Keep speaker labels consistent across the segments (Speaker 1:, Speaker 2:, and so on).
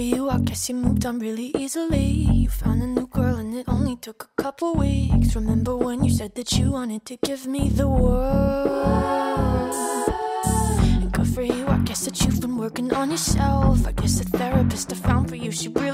Speaker 1: you, I guess you moved on really easily. You found a new girl and it only took a couple weeks. Remember when you said that you wanted to give me the world? And good for you, I guess that you've been working on yourself. I guess the therapist I found for you should really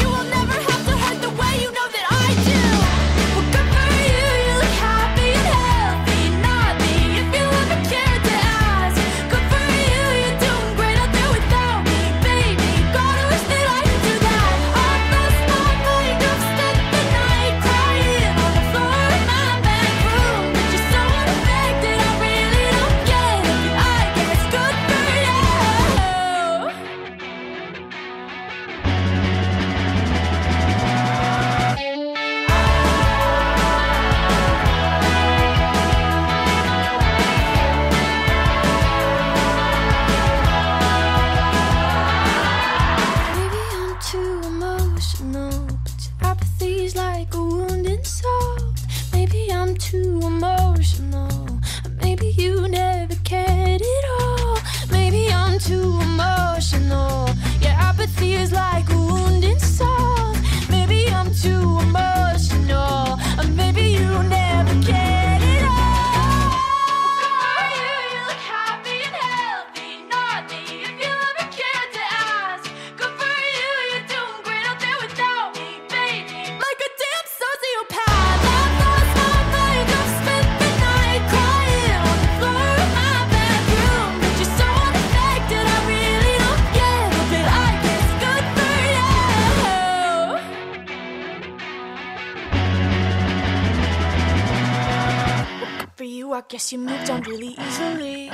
Speaker 1: For you, I guess you moved on really easily.